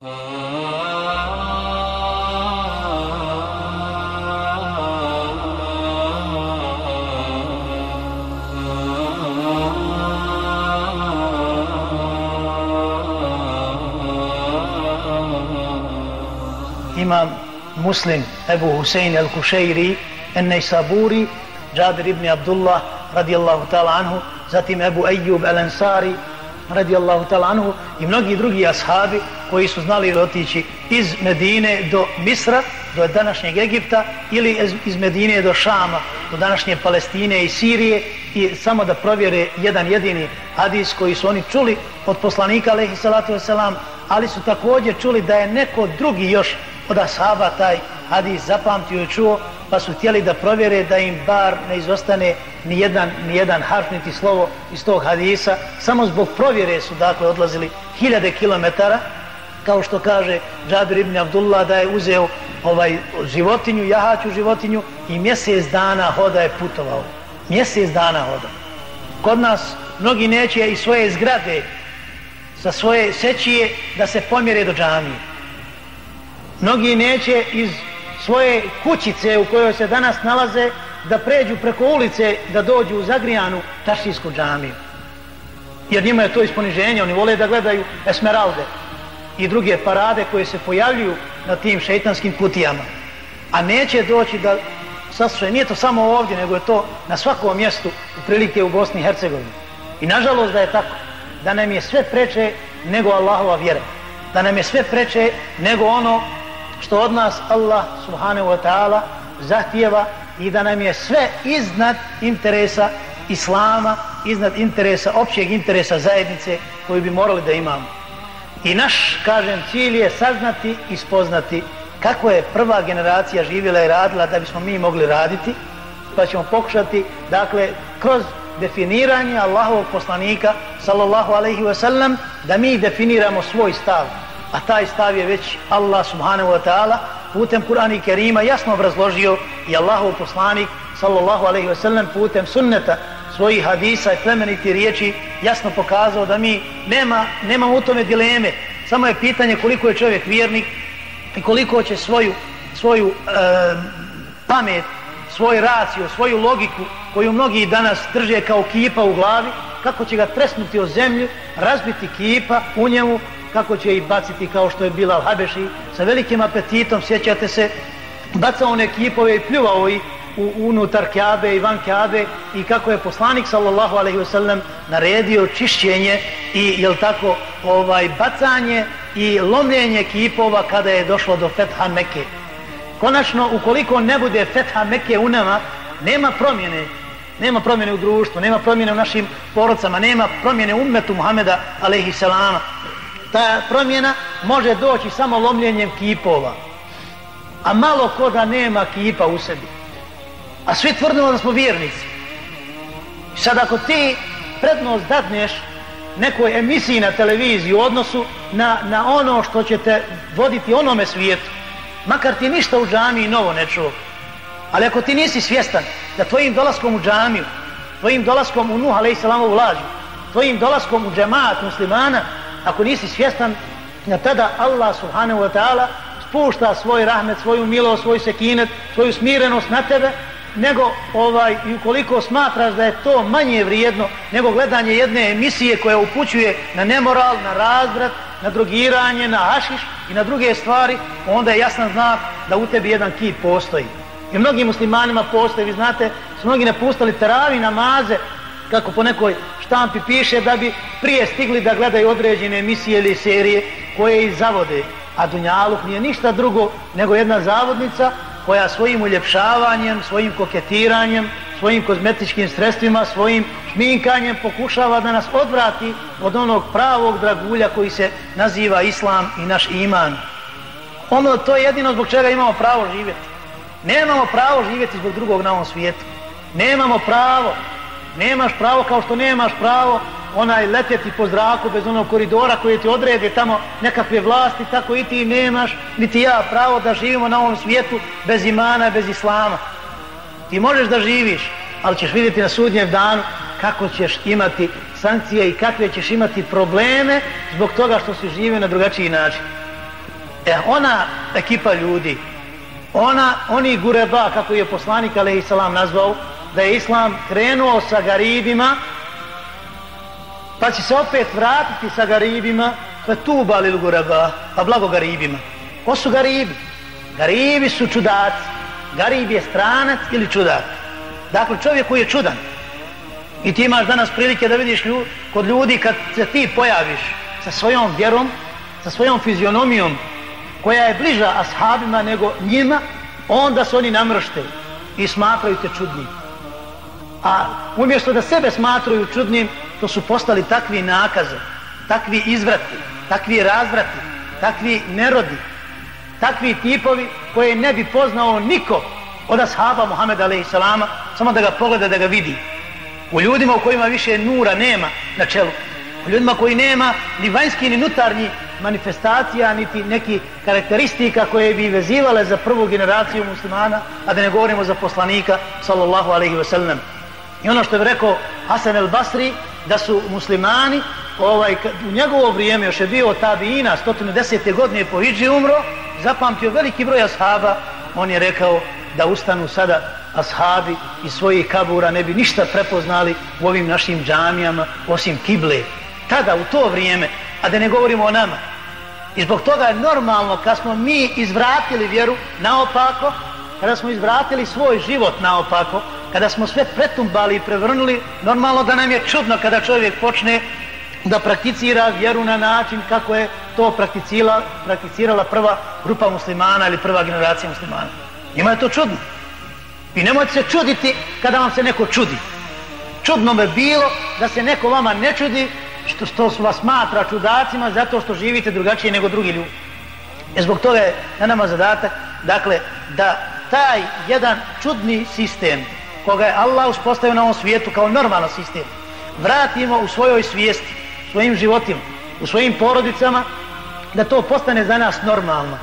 imam muslim Ebu Husein el-Kušeiri ennej saburi Džabir ibn Abdullah radijallahu ta'ala anhu zatim Ebu Ejub el-Ansari radijallahu ta'ala anhu i mnogi drugi ashabi koji su znali otići iz Medine do Misra do današnjeg Egipta ili iz Medine do Šama do današnje Palestine i Sirije i samo da provjere jedan jedini hadis koji su oni čuli od poslanika alaihi salatu wasalam ali su također čuli da je neko drugi još od ashaba taj hadis zapamtio i čuo, pa su htjeli da provjere da im bar ne izostane ni jedan, ni jedan harf, niti slovo iz tog hadisa. Samo zbog provjere su dakle odlazili hiljade kilometara, kao što kaže Džabir ibn Abdullah da je uzeo ovaj životinju, jahaću životinju i mjesec dana hoda je putovao. Mjesec dana hoda. Kod nas mnogi neće i svoje zgrade sa svoje sećije da se pomjere do džamije mnogi neće iz svoje kućice u kojoj se danas nalaze da pređu preko ulice da dođu u Zagrijanu tašijsku džamiju. Jer njima je to isponiženje, oni vole da gledaju esmeralde i druge parade koje se pojavljuju na tim šeitanskim kutijama. A neće doći da saslušaju, nije to samo ovdje, nego je to na svakom mjestu u prilike u Bosni i Hercegovini. I nažalost da je tako, da nam je sve preče nego Allahova vjera. Da nam je sve preče nego ono što od nas Allah subhanahu wa ta'ala zahtijeva i da nam je sve iznad interesa Islama, iznad interesa, općeg interesa zajednice koju bi morali da imamo. I naš, kažem, cilj je saznati i spoznati kako je prva generacija živjela i radila da bismo mi mogli raditi, pa ćemo pokušati, dakle, kroz definiranje Allahovog poslanika, sallallahu alaihi ve sellem, da mi definiramo svoj stav, a taj stav je već Allah subhanahu wa ta'ala putem Kur'ana i Kerima jasno obrazložio i Allahov poslanik sallallahu alaihi ve sellem, putem sunneta svojih hadisa i plemeniti riječi jasno pokazao da mi nema, nema u tome dileme. Samo je pitanje koliko je čovjek vjernik i koliko će svoju, svoju e, pamet svoj racio, svoju logiku koju mnogi danas drže kao kipa u glavi kako će ga tresnuti o zemlju razbiti kipa u njemu kako će ih baciti kao što je Bilal Habeši sa velikim apetitom, sjećate se, bacao one kipove i pljuvao ih u, unutar Kjabe i van Kjabe i kako je poslanik sallallahu alaihi wasallam naredio čišćenje i jel tako ovaj bacanje i lomljenje kipova kada je došlo do Fetha Mekke. Konačno, ukoliko ne bude Fetha Mekke u nama, nema promjene nema promjene u društvu, nema promjene u našim porodcama, nema promjene u umetu Muhameda alaihi salama ta promjena može doći samo lomljenjem kipova. A malo ko da nema kipa u sebi. A svi tvrdimo da smo vjernici. Sad ako ti prednost dadneš nekoj emisiji na televiziji u odnosu na, na ono što će te voditi onome svijetu, makar ti ništa u džamiji novo ne čuo, ali ako ti nisi svjestan da tvojim dolaskom u džamiju, tvojim dolaskom u Nuh, a.s. u lađu, tvojim dolaskom u džemaat muslimana, ako nisi svjestan da tada Allah subhanahu wa ta'ala spušta svoj rahmet, svoju milost, svoj sekinet, svoju smirenost na tebe, nego ovaj, i ukoliko smatraš da je to manje vrijedno nego gledanje jedne emisije koja upućuje na nemoral, na razvrat, na drogiranje, na hašiš i na druge stvari, onda je jasan znak da u tebi jedan kip postoji. I mnogim muslimanima postoji, vi znate, su mnogi napustali teravi namaze, kako po nekoj štampi piše da bi prije stigli da gledaju određene emisije ili serije koje ih zavode. A Dunjaluk nije ništa drugo nego jedna zavodnica koja svojim uljepšavanjem, svojim koketiranjem, svojim kozmetičkim sredstvima, svojim šminkanjem pokušava da nas odvrati od onog pravog dragulja koji se naziva Islam i naš iman. Ono to je jedino zbog čega imamo pravo živjeti. Nemamo pravo živjeti zbog drugog na ovom svijetu. Nemamo pravo nemaš pravo kao što nemaš pravo onaj letjeti po zraku bez onog koridora koji ti odrede tamo nekakve vlasti, tako i ti nemaš, niti ja pravo da živimo na ovom svijetu bez imana, bez islama. Ti možeš da živiš, ali ćeš vidjeti na sudnjem danu kako ćeš imati sankcije i kakve ćeš imati probleme zbog toga što si živio na drugačiji način. E, ona ekipa ljudi, ona, oni gureba, kako je poslanik alaihi salam nazvao, da je islam krenuo sa garibima, pa će se opet vratiti sa garibima, pa tu balil guraba, pa blago garibima. Ko su garibi? Garibi su čudaci. Garib je stranac ili čudak. Dakle, čovjek koji je čudan. I ti imaš danas prilike da vidiš ljud, kod ljudi kad se ti pojaviš sa svojom vjerom, sa svojom fizionomijom, koja je bliža ashabima nego njima, onda su oni namršte i smatraju te čudnim. A umjesto da sebe smatraju čudnim, to su postali takvi nakaze, takvi izvrati, takvi razvrati, takvi nerodi, takvi tipovi koje ne bi poznao niko od ashaba Muhammeda a.s. samo da ga pogleda, da ga vidi. U ljudima u kojima više nura nema na čelu. U ljudima koji nema ni vanjski ni nutarnji manifestacija, niti neki karakteristika koje bi vezivale za prvu generaciju muslimana, a da ne govorimo za poslanika, sallallahu alaihi wa sallam. I ono što je rekao Hasan el Basri, da su muslimani, ovaj, u njegovo vrijeme još je bio tabiina, 110. godine po Iđi umro, zapamtio veliki broj ashaba, on je rekao da ustanu sada ashabi iz svojih kabura ne bi ništa prepoznali u ovim našim džamijama osim kible. Tada, u to vrijeme, a da ne govorimo o nama. I zbog toga je normalno kad smo mi izvratili vjeru naopako, kada smo izvratili svoj život naopako, kada smo sve pretumbali i prevrnuli, normalno da nam je čudno kada čovjek počne da prakticira vjeru na način kako je to prakticirala, prakticirala prva grupa muslimana ili prva generacija muslimana. Ima je to čudno. I nemojte se čuditi kada vam se neko čudi. Čudno me bilo da se neko vama ne čudi što, što su vas smatra čudacima zato što živite drugačije nego drugi ljudi. E zbog toga je na nama zadatak, dakle, da taj jedan čudni sistem koga je Allah uspostavio na ovom svijetu kao normalan sistem, vratimo u svojoj svijesti, svojim životima, u svojim porodicama, da to postane za nas normalno.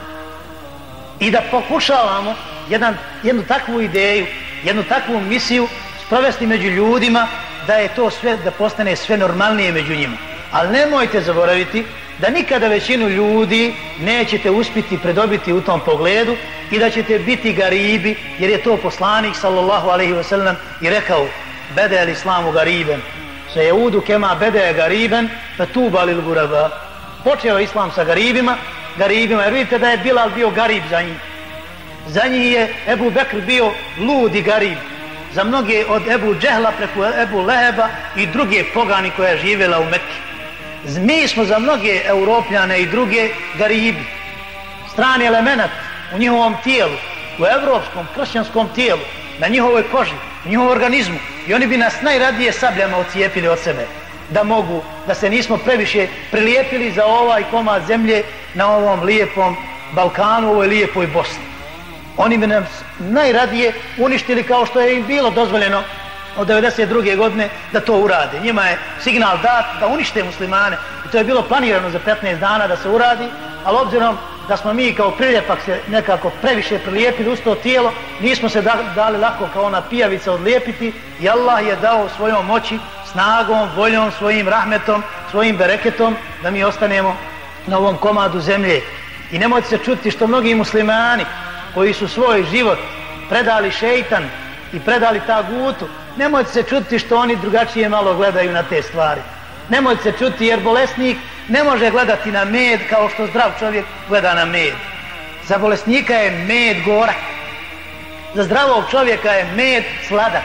I da pokušavamo jedan, jednu takvu ideju, jednu takvu misiju sprovesti među ljudima da je to sve, da postane sve normalnije među njima. Ali nemojte zaboraviti da nikada većinu ljudi nećete uspiti predobiti u tom pogledu i da ćete biti garibi, jer je to poslanik sallallahu alaihi ve sellem i rekao bede al islamu gariben. Se je udu kema bede gariben pa tu balil guraba. Počeo islam sa garibima garibima jer vidite da je Bilal bio garib za njih. Za njih je Ebu Bekr bio ludi garib. Za mnoge od Ebu Džehla preko Ebu Leheba i druge pogani koja je živjela u Mekke mi smo za mnoge europljane i druge garibi strani element u njihovom tijelu u evropskom, kršćanskom tijelu na njihovoj koži, u njihovom organizmu i oni bi nas najradije sabljama ocijepili od sebe da mogu, da se nismo previše prilijepili za ovaj komad zemlje na ovom lijepom Balkanu, ovoj lijepoj Bosni. Oni bi nas najradije uništili kao što je im bilo dozvoljeno od 92. godine da to urade. Njima je signal dat da unište muslimane i to je bilo planirano za 15 dana da se uradi, ali obzirom da smo mi kao priljepak se nekako previše prilijepili uz to tijelo, nismo se dali lako kao ona pijavica odlijepiti i Allah je dao svojom moći, snagom, voljom, svojim rahmetom, svojim bereketom da mi ostanemo na ovom komadu zemlje. I nemojte se čuti što mnogi muslimani koji su svoj život predali šeitan i predali ta gutu, nemojte se čuti što oni drugačije malo gledaju na te stvari. Nemojte se čuti jer bolesnik ne može gledati na med kao što zdrav čovjek gleda na med. Za bolesnika je med gorak. Za zdravog čovjeka je med sladak.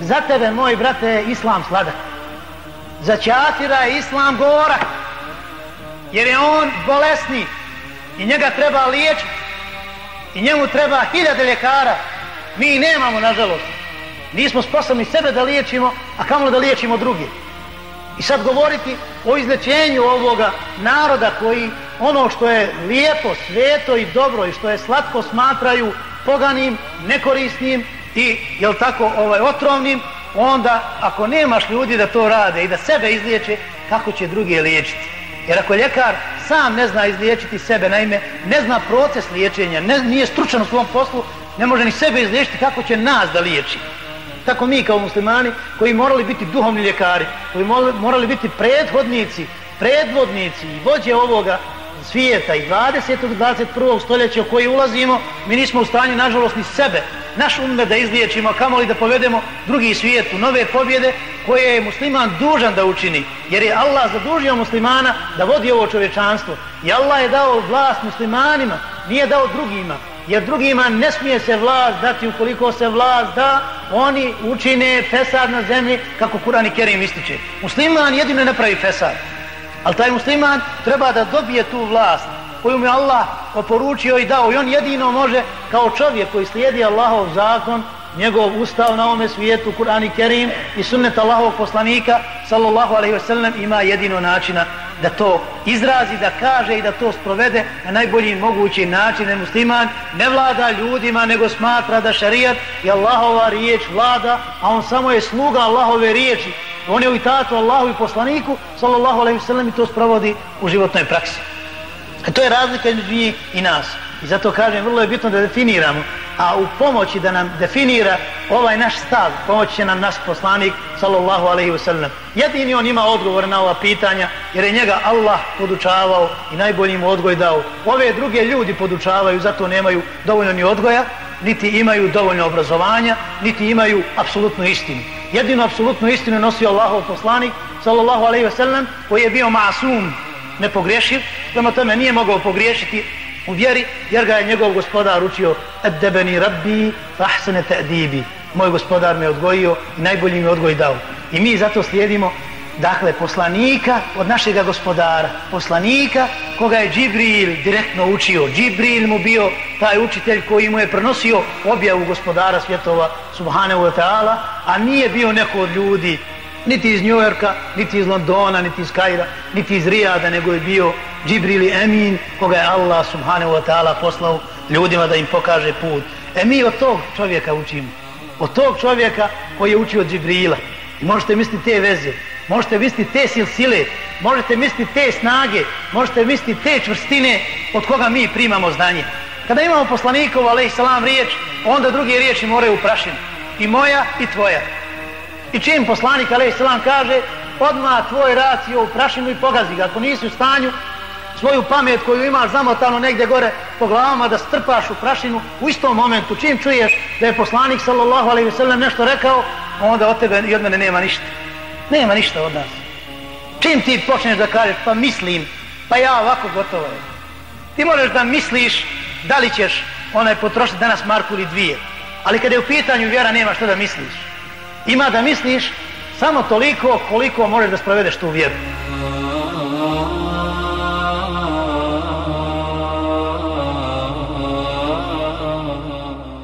Za tebe, moj brate, je islam sladak. Za čatira je islam gorak. Jer je on bolesnik i njega treba liječiti. I njemu treba hiljade ljekara. Mi nemamo, nažalost. Nismo sposobni sebe da liječimo, a kamo da liječimo drugi. I sad govoriti o izlečenju ovoga naroda koji ono što je lijepo, sveto i dobro i što je slatko smatraju poganim, nekorisnim i jel tako ovaj otrovnim, onda ako nemaš ljudi da to rade i da sebe izliječe, kako će druge liječiti? Jer ako ljekar sam ne zna izliječiti sebe, naime, ne zna proces liječenja, ne, nije stručan u svom poslu, ne može ni sebe izliječiti, kako će nas da liječi? Tako mi kao muslimani koji morali biti duhovni ljekari, koji morali biti prethodnici, predvodnici i vođe ovoga svijeta i 20. i 21. stoljeća u koji ulazimo, mi nismo u stanju, nažalost, ni sebe, naš umet da izliječimo, kamo li da povedemo drugi svijet u nove pobjede koje je musliman dužan da učini. Jer je Allah zadužio muslimana da vodi ovo čovječanstvo. I Allah je dao vlast muslimanima, nije dao drugima. Jer drugima ne smije se vlast dati ukoliko se vlast da, oni učine fesad na zemlji kako Kurani Kerim ističe. Musliman jedino ne pravi fesad. Ali taj musliman treba da dobije tu vlast koju mu je Allah oporučio i dao. I on jedino može kao čovjek koji slijedi Allahov zakon, njegov ustav na ovome svijetu, Kur'an i Kerim i sunnet Allahovog poslanika, sallallahu alaihi wasallam, ima jedino načina da to izrazi, da kaže i da to sprovede na najbolji mogući način. Ne musliman ne vlada ljudima, nego smatra da šarijat i Allahova riječ vlada, a on samo je sluga Allahove riječi. On je u itatu Allahu i poslaniku, sallallahu alaihi sallam, i to sprovodi u životnoj praksi. E, to je razlika između njih i nas. I zato kažem, vrlo je bitno da definiramo, a u pomoći da nam definira ovaj naš stav, pomoći će nam naš poslanik, sallallahu alaihi wasallam. Jedini on ima odgovor na ova pitanja, jer je njega Allah podučavao i najbolji mu odgoj dao. Ove druge ljudi podučavaju, zato nemaju dovoljno ni odgoja, niti imaju dovoljno obrazovanja, niti imaju apsolutnu istinu. Jedinu apsolutnu istinu nosio Allahov poslanik, sallallahu alaihi wasallam, koji je bio masum, nepogrešiv, prema tome nije mogao pogriješiti u vjeri, jer ga je njegov gospodar učio Eddebeni rabbi, fahsene ta'dibi. Moj gospodar me odgojio i najbolji mi odgoj dao. I mi zato slijedimo dakle poslanika od našega gospodara poslanika koga je Džibril direktno učio Džibril mu bio taj učitelj koji mu je prenosio objavu gospodara svjetova subhanahu wa ta'ala a nije bio neko od ljudi niti iz Njujorka, niti iz Londona, niti iz Kaira, niti iz Rijada, nego je bio Džibrili Emin, koga je Allah subhanahu wa ta'ala poslao ljudima da im pokaže put. E mi od tog čovjeka učimo. Od tog čovjeka koji je učio Džibrila. I možete misliti te veze, možete misliti te sil sile, možete misliti te snage, možete misliti te čvrstine od koga mi primamo znanje. Kada imamo poslanikov, alaih salam, riječ, onda druge riječi moraju prašinu, I moja i tvoja. I čim poslanik alaih salam kaže, odmah tvoj racio u prašinu i pogazi ga. Ako nisi u stanju svoju pamet koju imaš zamotano negdje gore po glavama da strpaš u prašinu u istom momentu, čim čuješ da je poslanik sallallahu alaihi sallam nešto rekao, onda od tebe i od mene nema ništa. Nema ništa od nas. Čim ti počneš da kažeš, pa mislim, pa ja ovako gotovo je. Ti možeš da misliš da li ćeš onaj potrošiti danas marku ili dvije. Ali kada je u pitanju vjera, nema što da misliš. Ima da misliš samo toliko koliko možeš da sprovedeš tu vjeru.